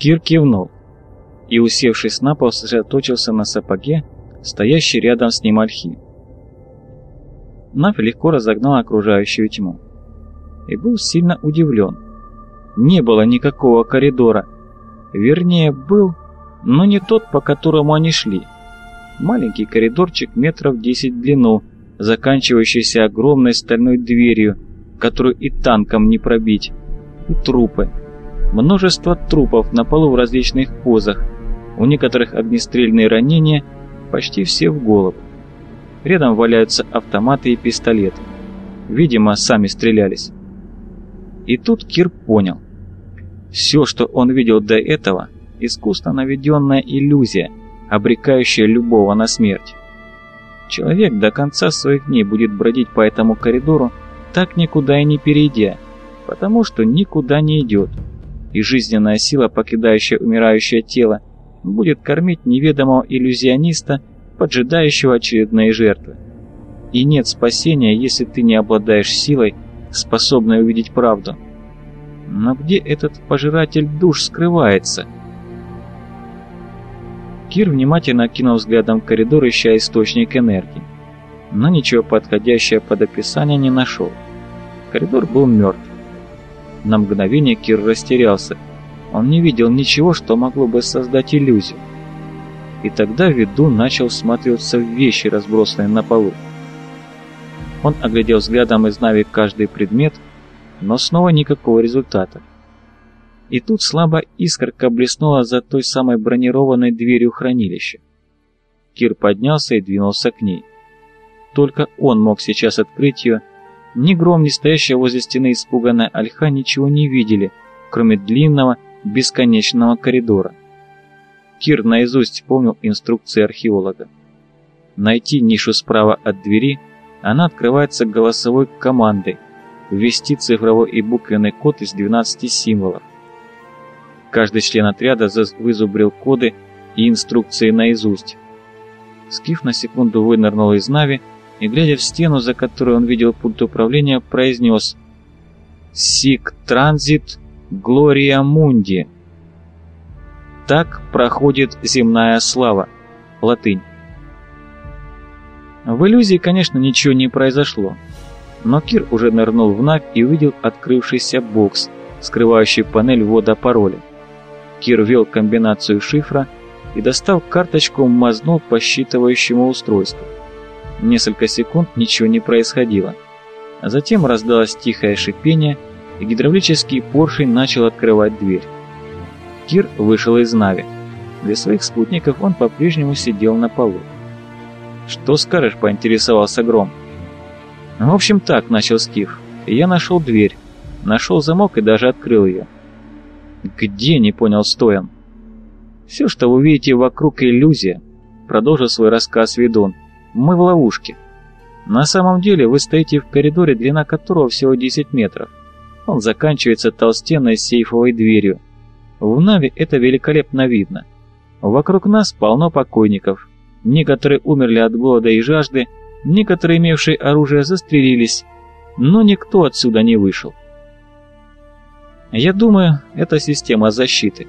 Кир кивнул и, усевшись на пол, сосредоточился на сапоге, стоящей рядом с ним ольхи. Нав легко разогнал окружающую тьму. И был сильно удивлен. Не было никакого коридора. Вернее, был, но не тот, по которому они шли. Маленький коридорчик метров 10 в длину, заканчивающийся огромной стальной дверью, которую и танком не пробить, и трупы. Множество трупов на полу в различных позах, у некоторых огнестрельные ранения, почти все в голову. Рядом валяются автоматы и пистолеты. Видимо, сами стрелялись. И тут Кир понял. Все, что он видел до этого, искусно наведенная иллюзия, обрекающая любого на смерть. Человек до конца своих дней будет бродить по этому коридору, так никуда и не перейдя, потому что никуда не идет, и жизненная сила, покидающая умирающее тело, будет кормить неведомого иллюзиониста, поджидающего очередные жертвы. И нет спасения, если ты не обладаешь силой, способной увидеть правду. Но где этот пожиратель душ скрывается? Кир внимательно кинул взглядом коридор, ища источник энергии. Но ничего подходящего под описание не нашел. Коридор был мертв. На мгновение Кир растерялся. Он не видел ничего, что могло бы создать иллюзию. И тогда ведун начал всматриваться в вещи, разбросанные на полу. Он оглядел взглядом из Нави каждый предмет, но снова никакого результата. И тут слабо искорка блеснула за той самой бронированной дверью хранилища. Кир поднялся и двинулся к ней. Только он мог сейчас открыть ее. Ни Гром, ни стоящая возле стены испуганная Альха ничего не видели, кроме длинного, бесконечного коридора. Кир наизусть помнил инструкции археолога. Найти нишу справа от двери, она открывается голосовой командой, ввести цифровой и буквенный код из 12 символов. Каждый член отряда вызубрил коды и инструкции наизусть. Скиф на секунду вынырнул из Нави и, глядя в стену, за которой он видел пульт управления, произнес «Сик Транзит Глория Мунди». Так проходит земная слава. Латынь. В иллюзии, конечно, ничего не произошло. Но Кир уже нырнул в Навь и увидел открывшийся бокс, скрывающий панель ввода пароля. Кир ввел комбинацию шифра и, достав карточку, мазнул по считывающему устройству. Несколько секунд ничего не происходило. А затем раздалось тихое шипение, и гидравлический поршень начал открывать дверь. Кир вышел из Нави. Для своих спутников он по-прежнему сидел на полу. «Что скажешь?» – поинтересовался Гром. «В общем так», – начал Скиф. «Я нашел дверь, нашел замок и даже открыл ее». «Где?» – не понял Стоян. «Все, что вы видите вокруг, иллюзия», – продолжил свой рассказ ведун. «Мы в ловушке. На самом деле вы стоите в коридоре, длина которого всего 10 метров. Он заканчивается толстенной сейфовой дверью, в Нави это великолепно видно. Вокруг нас полно покойников. Некоторые умерли от голода и жажды, некоторые, имевшие оружие, застрелились, но никто отсюда не вышел. Я думаю, это система защиты.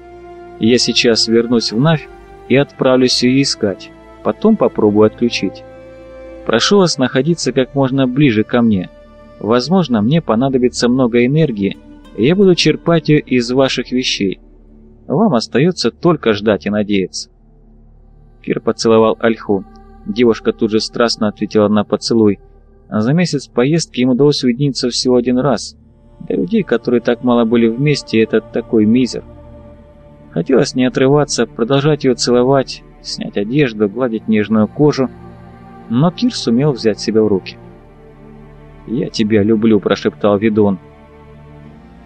Я сейчас вернусь в Навь и отправлюсь ее искать, потом попробую отключить. Прошу вас находиться как можно ближе ко мне. Возможно, мне понадобится много энергии, и я буду черпать ее из ваших вещей. Вам остается только ждать и надеяться. Кир поцеловал Альху. Девушка тут же страстно ответила на поцелуй. За месяц поездки им удалось уединиться всего один раз. Для людей, которые так мало были вместе, это такой мизер. Хотелось не отрываться, продолжать ее целовать, снять одежду, гладить нежную кожу. Но Кир сумел взять себя в руки. «Я тебя люблю», – прошептал Видон.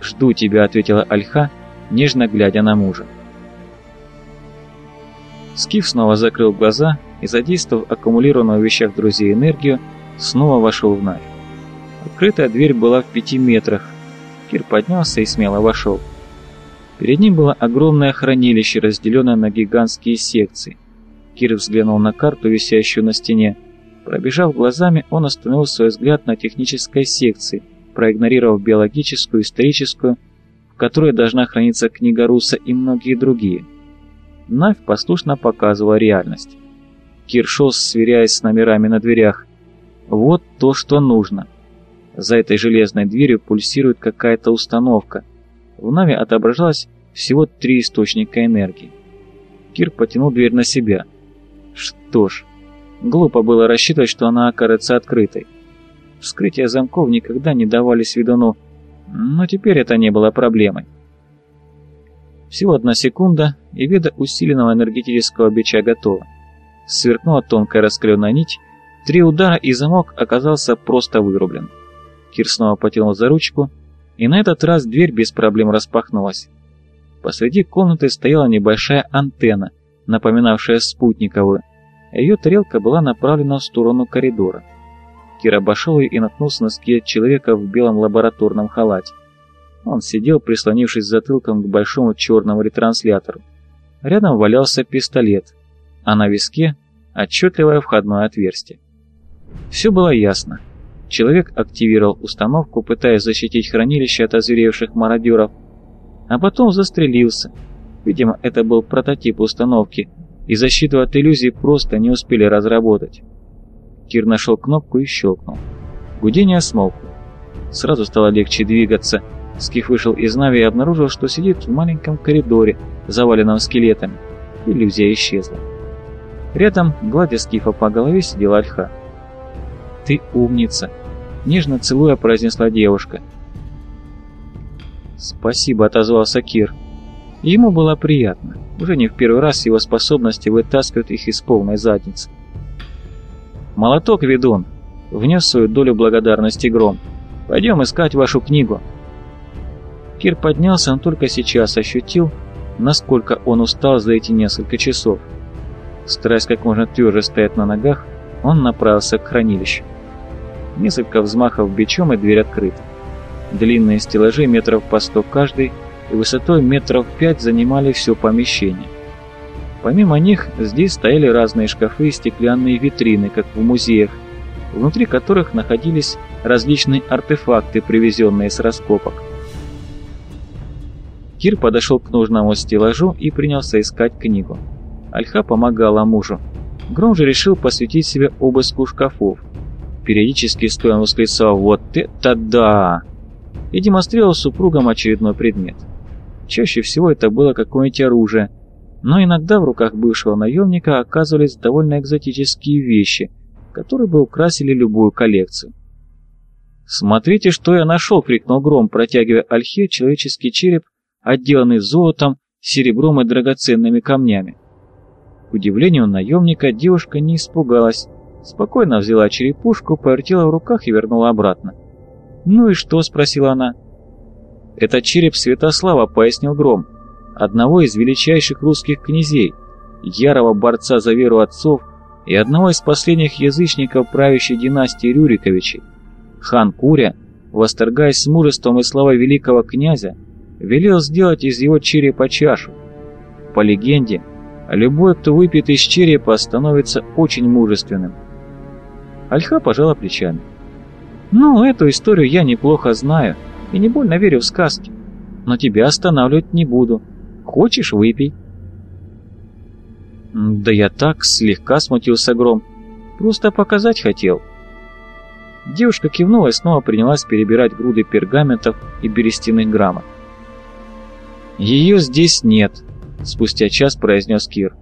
«Жду тебя», – ответила Альха, – нежно глядя на мужа. Скиф снова закрыл глаза и, задействовав аккумулированную в вещах друзей энергию, снова вошел в Навь. Открытая дверь была в пяти метрах. Кир поднялся и смело вошел. Перед ним было огромное хранилище, разделенное на гигантские секции. Кир взглянул на карту, висящую на стене. Пробежав глазами, он остановил свой взгляд на технической секции, проигнорировав биологическую, историческую в которой должна храниться книга Руса и многие другие. Навь послушно показывала реальность. Кир шел, сверяясь с номерами на дверях. Вот то, что нужно. За этой железной дверью пульсирует какая-то установка. В Наве отображалось всего три источника энергии. Кир потянул дверь на себя. Что ж, глупо было рассчитывать, что она окажется открытой. Вскрытие замков никогда не давались ведуну, но теперь это не было проблемой. Всего одна секунда, и веда усиленного энергетического бича готова. Сверкнула тонкая раскаленная нить, три удара и замок оказался просто вырублен. Кир снова потянул за ручку, и на этот раз дверь без проблем распахнулась. Посреди комнаты стояла небольшая антенна, напоминавшая спутниковую. Ее тарелка была направлена в сторону коридора. Кир обошел ее и наткнулся на скелет человека в белом лабораторном халате. Он сидел, прислонившись затылком к большому черному ретранслятору. Рядом валялся пистолет, а на виске отчетливое входное отверстие. Все было ясно. Человек активировал установку, пытаясь защитить хранилище от озверевших мародеров, а потом застрелился. Видимо, это был прототип установки, и защиту от иллюзий просто не успели разработать. Кир нашел кнопку и щелкнул. Гудение смолкло. Сразу стало легче двигаться. Скиф вышел из Нави и обнаружил, что сидит в маленьком коридоре, заваленном скелетами. Иллюзия исчезла. Рядом, гладя Скифа по голове, сидела Альха. «Ты умница!» — нежно целуя произнесла девушка. «Спасибо», — отозвался Кир. Ему было приятно. Уже не в первый раз его способности вытаскивают их из полной задницы. «Молоток, ведун!» — внес свою долю благодарности Гром. «Пойдем искать вашу книгу». Кир поднялся, он только сейчас ощутил, насколько он устал за эти несколько часов. Стараясь как можно тверже стоять на ногах, он направился к хранилищу. Несколько взмахов бичом, и дверь открыта. Длинные стеллажи метров по сто каждый и высотой метров пять занимали все помещение. Помимо них, здесь стояли разные шкафы и стеклянные витрины, как в музеях, внутри которых находились различные артефакты, привезенные с раскопок. Кир подошел к нужному стеллажу и принялся искать книгу. Альха помогала мужу. Гром же решил посвятить себе обыску шкафов. Периодически стоя он восклицал «Вот это да!» и демонстрировал супругам очередной предмет. Чаще всего это было какое-нибудь оружие, но иногда в руках бывшего наемника оказывались довольно экзотические вещи, которые бы украсили любую коллекцию. «Смотрите, что я нашел!» — крикнул Гром, протягивая Альхе человеческий череп, отделанный золотом, серебром и драгоценными камнями. К удивлению наемника девушка не испугалась, спокойно взяла черепушку, повертела в руках и вернула обратно. «Ну и что?» — спросила она. «Это череп Святослава», — пояснил Гром, одного из величайших русских князей, ярого борца за веру отцов и одного из последних язычников правящей династии Рюриковичей. Хан Куря, восторгаясь с мужеством и славой великого князя, велел сделать из его черепа чашу. По легенде, любой, кто выпьет из черепа, становится очень мужественным. Альха пожала плечами. «Ну, эту историю я неплохо знаю и не больно верю в сказки, но тебя останавливать не буду. Хочешь, выпей». «Да я так слегка смутился Гром. Просто показать хотел». Девушка кивнула и снова принялась перебирать груды пергаментов и берестяных грамот. «Ее здесь нет», — спустя час произнес Кир.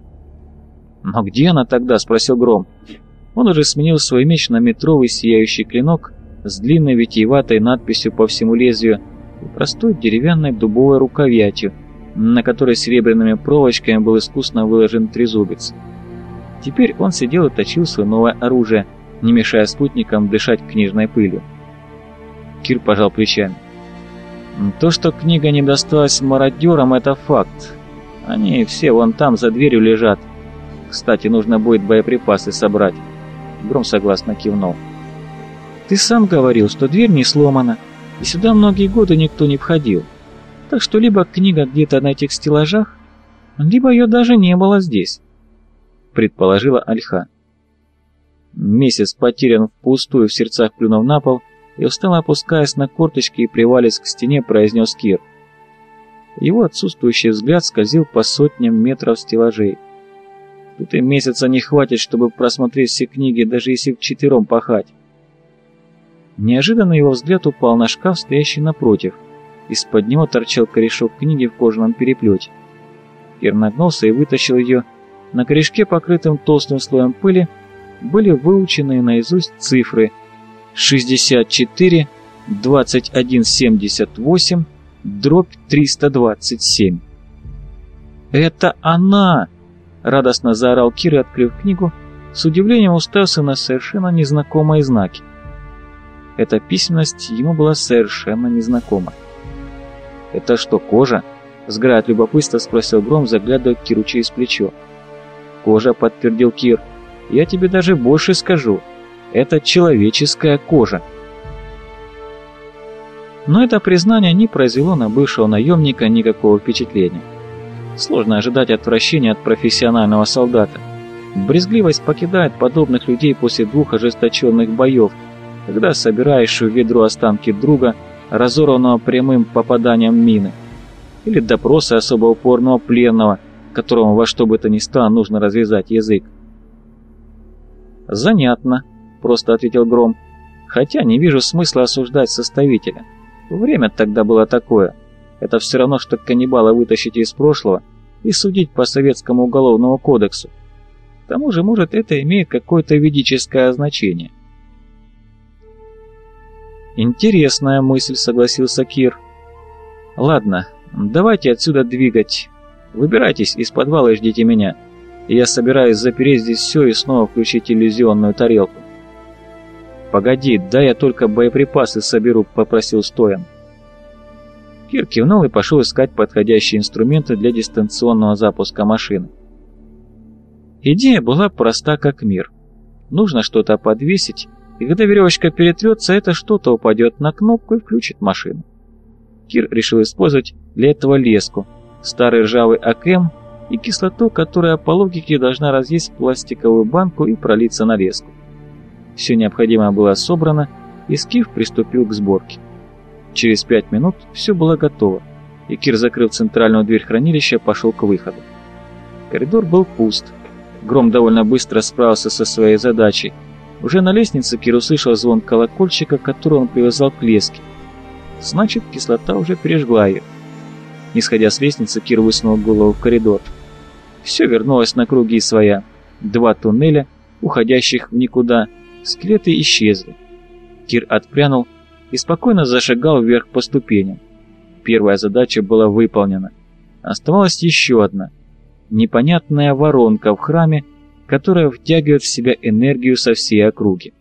«Но где она тогда?» — спросил Гром. Он уже сменил свой меч на метровый сияющий клинок с длинной витиеватой надписью по всему лезвию и простой деревянной дубовой рукоятью, на которой серебряными проволочками был искусно выложен трезубец. Теперь он сидел и точил свое новое оружие, не мешая спутникам дышать книжной пылью. Кир пожал плечами. То, что книга не досталась мародерам, это факт. Они все вон там за дверью лежат. Кстати, нужно будет боеприпасы собрать. Гром согласно кивнул. Ты сам говорил, что дверь не сломана, и сюда многие годы никто не входил. Так что либо книга где-то на этих стеллажах, либо ее даже не было здесь, предположила Альха. Месяц потерян впустую в сердцах плюнув на пол и устало опускаясь на корточки и привалясь к стене, произнес Кир. Его отсутствующий взгляд скользил по сотням метров стеллажей. Тут и месяца не хватит, чтобы просмотреть все книги, даже если в четвером пахать. Неожиданно его взгляд упал на шкаф, стоящий напротив. Из-под него торчал корешок книги в кожаном переплете. Кир нагнулся и вытащил ее. На корешке, покрытым толстым слоем пыли, были выучены наизусть цифры 64, 2178, дробь 327. «Это она!» — радостно заорал Кир и, открыв книгу, с удивлением уставился на совершенно незнакомые знаки. Эта письменность ему была совершенно незнакома. «Это что, кожа?» — сгорая от любопытства спросил Гром, заглядывая Киру через плечо. «Кожа», — подтвердил Кир. «Я тебе даже больше скажу. Это человеческая кожа». Но это признание не произвело на бывшего наемника никакого впечатления. Сложно ожидать отвращения от профессионального солдата. Брезгливость покидает подобных людей после двух ожесточенных боев, когда собираешь в ведро останки друга, разорванного прямым попаданием мины, или допросы особо упорного пленного, которому во что бы то ни стало нужно развязать язык. «Занятно», — просто ответил Гром, «хотя не вижу смысла осуждать составителя. Время тогда было такое. Это все равно, что каннибала вытащить из прошлого и судить по советскому уголовному кодексу. К тому же, может, это имеет какое-то ведическое значение». «Интересная мысль», — согласился Кир. «Ладно, давайте отсюда двигать. Выбирайтесь из подвала и ждите меня. Я собираюсь запереть здесь все и снова включить иллюзионную тарелку». «Погоди, да я только боеприпасы соберу», — попросил Стоян. Кир кивнул и пошел искать подходящие инструменты для дистанционного запуска машины. Идея была проста как мир. Нужно что-то подвесить, и когда веревочка перетрется, это что-то упадет на кнопку и включит машину. Кир решил использовать для этого леску, старый ржавый АКМ и кислоту, которая по логике должна разъесть пластиковую банку и пролиться на леску. Все необходимое было собрано, и Скиф приступил к сборке. Через пять минут все было готово, и Кир, закрыв центральную дверь хранилища, пошел к выходу. Коридор был пуст. Гром довольно быстро справился со своей задачей – уже на лестнице Кир услышал звон колокольчика, который он привязал к леске. Значит, кислота уже пережгла ее. Не с лестницы, Кир высунул голову в коридор. Все вернулось на круги своя. Два туннеля, уходящих в никуда, скелеты исчезли. Кир отпрянул и спокойно зашагал вверх по ступеням. Первая задача была выполнена. Оставалась еще одна. Непонятная воронка в храме, которая втягивает в себя энергию со всей округи.